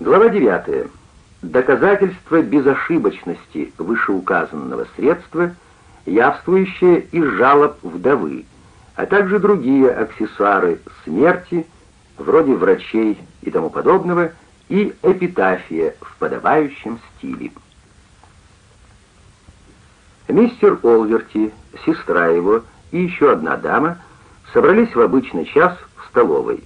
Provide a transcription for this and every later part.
Глава 9. Доказательство безошибочности вышеуказанного средства, явствующее из жалоб вдовы, а также другие аксессуары смерти, вроде врачей и тому подобного, и эпитафия в подобающем стиле. Мистер Олверти, сестра его и еще одна дама собрались в обычный час в столовой.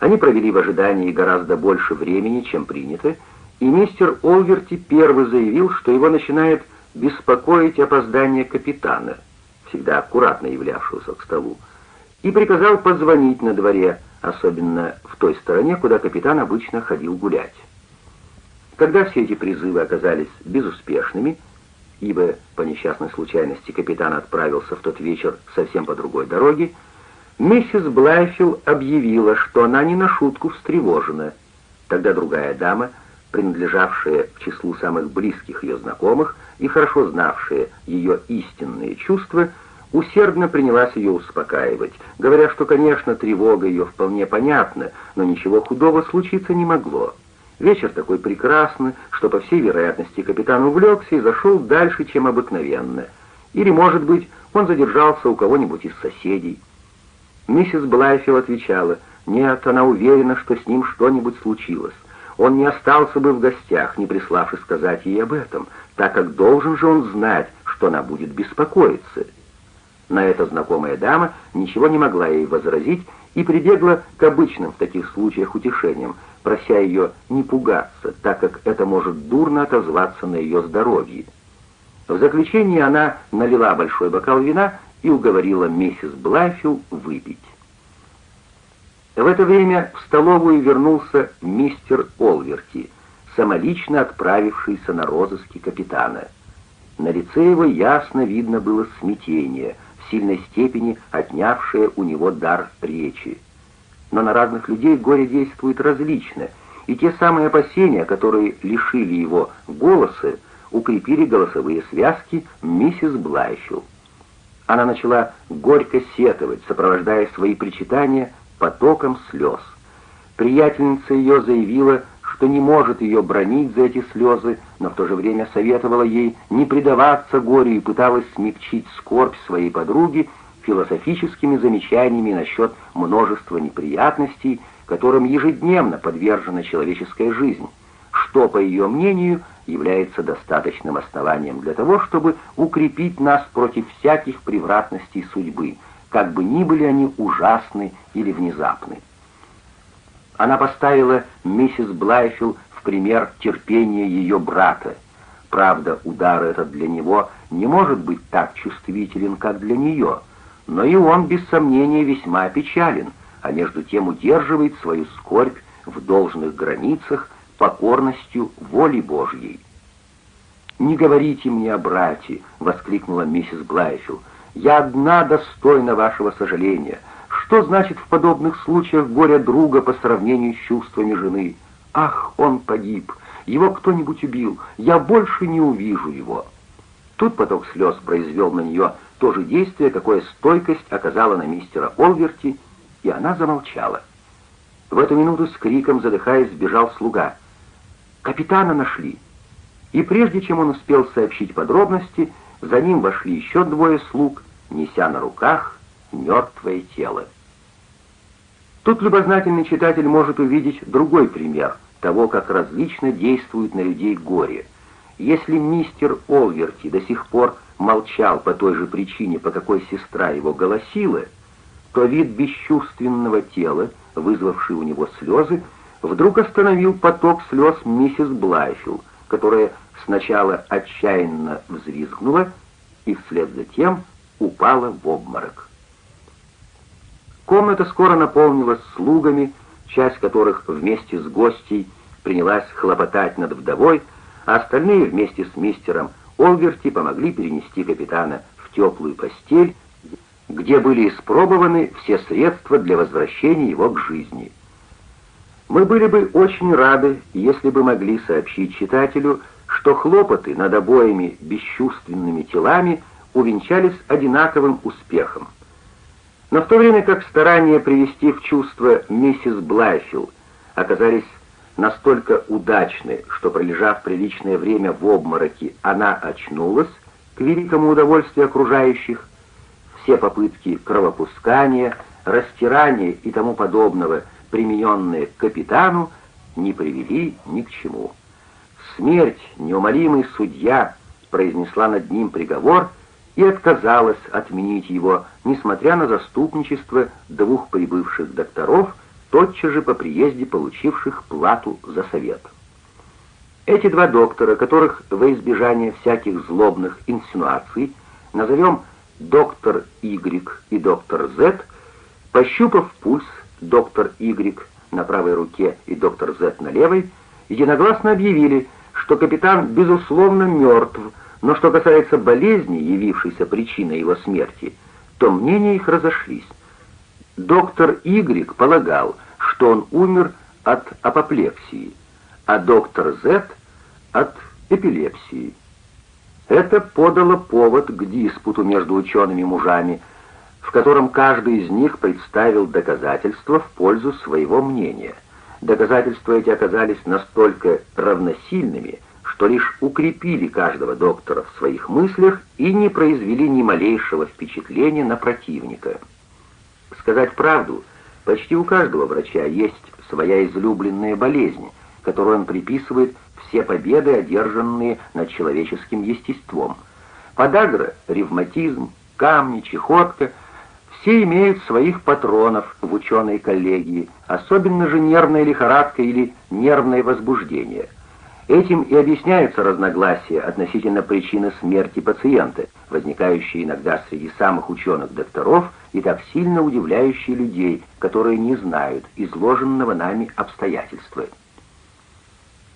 Они провели в ожидании гораздо больше времени, чем принято, и мистер Олверти первый заявил, что его начинает беспокоить опоздание капитана, всегда аккуратно являвшегося к столу, и приказал позвонить на дворе, особенно в той стороне, куда капитан обычно ходил гулять. Когда все эти призывы оказались безуспешными, ибо по несчастной случайности капитан отправился в тот вечер совсем по другой дороге, миссис Блайфилл объявила, что она не на шутку встревожена. Тогда другая дама, принадлежавшая к числу самых близких ее знакомых и хорошо знавшая ее истинные чувства, усердно принялась ее успокаивать, говоря, что, конечно, тревога ее вполне понятна, но ничего худого случиться не могло. Вечер такой прекрасный, что, по всей вероятности, капитан увлекся и зашел дальше, чем обыкновенно. Или, может быть, он задержался у кого-нибудь из соседей. Миссис Блайфилл отвечала, нет, она уверена, что с ним что-нибудь случилось. Он не остался бы в гостях, не приславши сказать ей об этом, так как должен же он знать, что она будет беспокоиться. На это знакомая дама ничего не могла ей возразить и прибегла к обычным в таких случаях утешениям, прося ее не пугаться, так как это может дурно отозваться на ее здоровье. В заключение она налила большой бокал вина и уговорила миссис Блайфилл выпить. В это время в столовую вернулся мистер Олверти, самолично отправившийся на розыски капитана. На лице его ясно видно было смятение, в сильной степени отнявшее у него дар речи но на разных людей горе действует различно, и те самые опасения, которые лишили его голоса, укрепили голосовые связки миссис Блайфилл. Она начала горько сетовать, сопровождая свои причитания потоком слез. Приятельница ее заявила, что не может ее бронить за эти слезы, но в то же время советовала ей не предаваться горю и пыталась смягчить скорбь своей подруги философическими замечаниями насчет множества неприятностей, которым ежедневно подвержена человеческая жизнь, что, по ее мнению, является достаточным основанием для того, чтобы укрепить нас против всяких превратностей судьбы, как бы ни были они ужасны или внезапны. Она поставила миссис Блайфилл в пример терпения ее брата. Правда, удар этот для него не может быть так чувствителен, как для нее — но и он, без сомнения, весьма печален, а между тем удерживает свою скорбь в должных границах покорностью воли Божьей. «Не говорите мне о брате!» — воскликнула миссис Блайфилл. «Я одна достойна вашего сожаления. Что значит в подобных случаях горе друга по сравнению с чувствами жены? Ах, он погиб! Его кто-нибудь убил! Я больше не увижу его!» Тут поток слез произвел на нее то же действие, какое стойкость оказала на мистера Олверти, и она замолчала. В эту минуту с криком, задыхаясь, сбежал слуга. «Капитана нашли!» И прежде чем он успел сообщить подробности, за ним вошли еще двое слуг, неся на руках мертвое тело. Тут любознательный читатель может увидеть другой пример того, как различно действует на людей горе. Если мистер Олверти до сих пор молчал по той же причине, по какой сестра его голосила, то вид бесчувственного тела, вызвавший у него слезы, вдруг остановил поток слез миссис Блайфилл, которая сначала отчаянно взвизгнула и вслед за тем упала в обморок. Комната скоро наполнилась слугами, часть которых вместе с гостей принялась хлопотать над вдовой, а остальные вместе с мистером Олверти помогли перенести капитана в теплую постель, где были испробованы все средства для возвращения его к жизни. Мы были бы очень рады, если бы могли сообщить читателю, что хлопоты над обоими бесчувственными телами увенчались одинаковым успехом. Но в то время как старания привести в чувство миссис Блайфилл оказались настолько удачны, что, пролежав приличное время в обмороке, она очнулась, к великому удовольствию окружающих, все попытки кровопускания, растирания и тому подобного, примененные к капитану, не привели ни к чему. Смерть, неумолимый судья, произнесла над ним приговор и отказалась отменить его, несмотря на заступничество двух прибывших докторов, тотчас же по приезде получивших плату за совет. Эти два доктора, которых во избежание всяких злобных инсинуаций назовем доктор Y и доктор Z, пощупав пульс доктор Y на правой руке и доктор Z на левой, единогласно объявили, что капитан безусловно мертв, но что касается болезни, явившейся причиной его смерти, то мнения их разошлись. Доктор Y полагал, что он умер от апоплексии, а доктор Z от эпилепсии. Это подало повод к диспуту между учеными-мужами, в котором каждый из них представил доказательства в пользу своего мнения. Доказательства эти оказались настолько равносильными, что лишь укрепили каждого доктора в своих мыслях и не произвели ни малейшего впечатления на противника. Сказать правду, почти у каждого врача есть своя излюбленная болезнь, которую он приписывает все победы, одержанные над человеческим естеством. Подагра, ревматизм, камни, чехотка — все имеют своих патронов в ученой коллегии, особенно же нервная лихорадка или нервное возбуждение — Этим и объясняются разногласия относительно причины смерти пациента, возникающие иногда среди самых ученых докторов и так сильно удивляющие людей, которые не знают изложенного нами обстоятельства.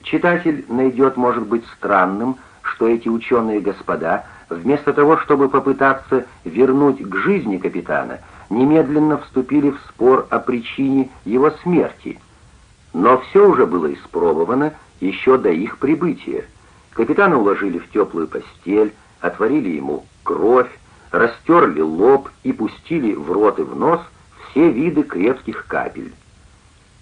Читатель найдет, может быть, странным, что эти ученые господа, вместо того, чтобы попытаться вернуть к жизни капитана, немедленно вступили в спор о причине его смерти. Но все уже было испробовано, еще до их прибытия. Капитана уложили в теплую постель, отворили ему кровь, растерли лоб и пустили в рот и в нос все виды крепких капель.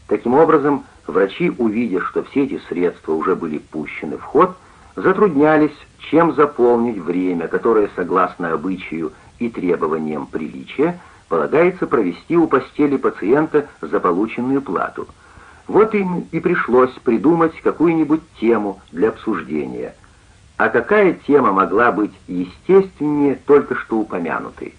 Таким образом, врачи, увидя, что все эти средства уже были пущены в ход, затруднялись, чем заполнить время, которое, согласно обычаю и требованиям приличия, полагается провести у постели пациента за полученную плату – вот им и пришлось придумать какую-нибудь тему для обсуждения. А какая тема могла быть естественнее только что упомянутой?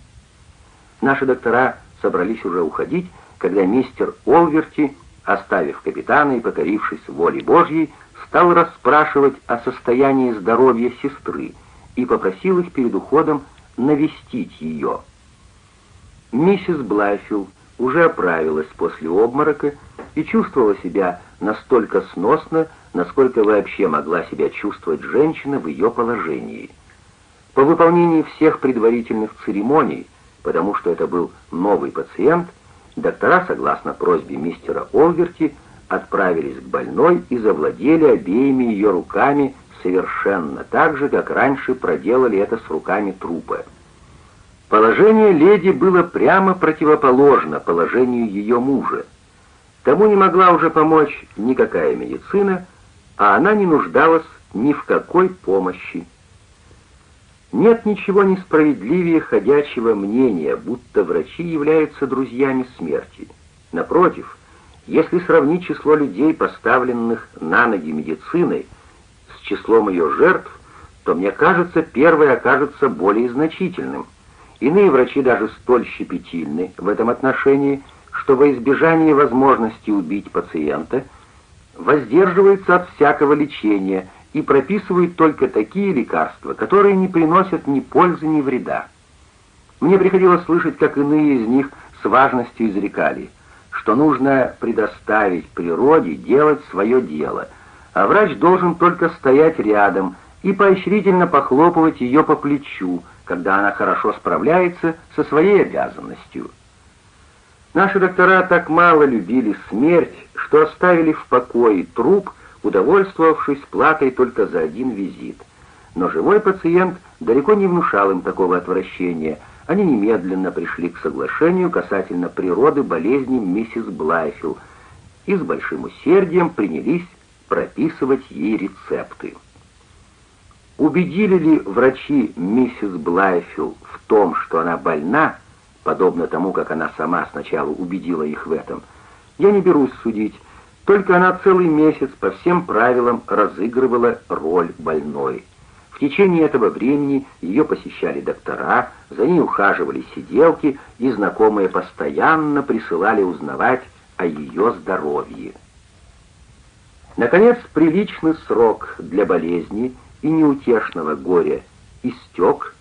Наши доктора собрались уже уходить, когда мистер Олверти, оставив капитана и покорившись воле Божьей, стал расспрашивать о состоянии здоровья сестры и попросил их перед уходом навестить ее. Миссис Блайфилд уже оправилась после обморока и чувствовала себя настолько сносно, насколько вообще могла себя чувствовать женщина в ее положении. По выполнении всех предварительных церемоний, потому что это был новый пациент, доктора, согласно просьбе мистера Олверти, отправились к больной и завладели обеими ее руками совершенно так же, как раньше проделали это с руками трупа. Положение леди было прямо противоположно положению ее мужа. Тому не могла уже помочь никакая медицина, а она не нуждалась ни в какой помощи. Нет ничего несправедливее ходячего мнения, будто врачи являются друзьями смерти. Напротив, если сравнить число людей, поставленных на ноги медициной, с числом ее жертв, то мне кажется, первое окажется более значительным. Иные врачи даже столь щепетильны в этом отношении, что во избежание возможности убить пациента воздерживаются от всякого лечения и прописывают только такие лекарства, которые не приносят ни пользы, ни вреда. Мне приходилось слышать, как иные из них с важностью изрекали, что нужно предоставить природе делать свое дело, а врач должен только стоять рядом и поощрительно похлопывать ее по плечу, когда она хорошо справляется со своей обязанностью. Наши доктора так мало любили смерть, что оставили в покое труп, удовольствовавшись платой только за один визит. Но живой пациент далеко не внушал им такого отвращения. Они немедленно пришли к соглашению касательно природы болезни миссис Блайфилл и с большим усердием принялись прописывать ей рецепты. Убедили ли врачи миссис Блайфилл в том, что она больна, подобно тому, как она сама сначала убедила их в этом, я не берусь судить, только она целый месяц по всем правилам разыгрывала роль больной. В течение этого времени ее посещали доктора, за ней ухаживали сиделки, и знакомые постоянно присылали узнавать о ее здоровье. Наконец, приличный срок для болезни и неутешного горя истек,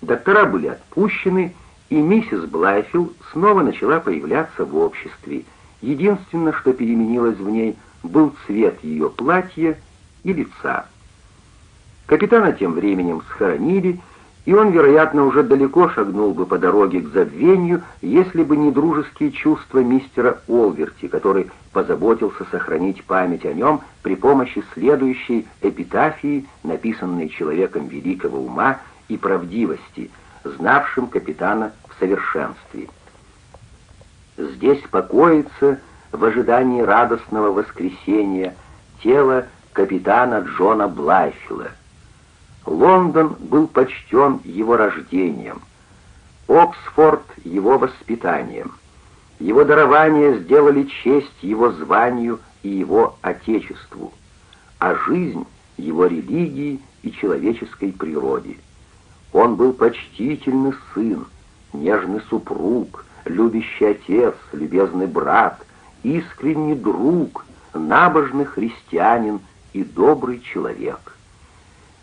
доктора были отпущены, и миссис Блайфилл снова начала появляться в обществе. Единственное, что переменилось в ней, был цвет ее платья и лица. Капитана тем временем схоронили, и он, вероятно, уже далеко шагнул бы по дороге к забвению, если бы не дружеские чувства мистера Олверти, который позаботился сохранить память о нем при помощи следующей эпитафии, написанной человеком великого ума и правдивости, знавшим капитана в совершенстве. Здесь покоится в ожидании радостного воскресения тело капитана Джона Блайфилла. Лондон был почтен его рождением, Оксфорд — его воспитанием. Его дарования сделали честь его званию и его отечеству, а жизнь — его религии и человеческой природе. Он был почтительный сын, нежный супруг, любящий отец, любезный брат, искренний друг, набожный христианин и добрый человек.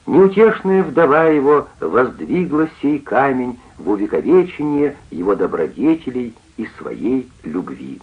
Неутешная вдова его воздвигла сей камень в увековечение его добродетелей и своей любви.